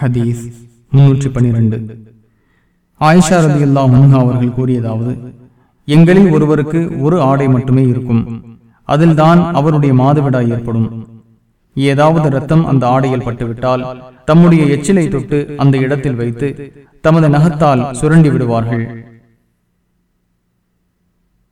ஹதீஸ் முன்னூற்றி பனிரெண்டு ஆயிஷா ரதி அல்லா அவர்கள் கூறியதாவது எங்களில் ஒருவருக்கு ஒரு ஆடை மட்டுமே இருக்கும். அதில்தான் அவருடைய மாதவிடாய் ஏற்படும். ஏதாவது ரத்தம் அந்த ஆடையில் பட்டுவிட்டால் தம்முடைய எச்சிலை தொட்டு அந்த இடத்தில் வைத்து தமது நகத்தால் சுரண்டி விடுவார்கள்.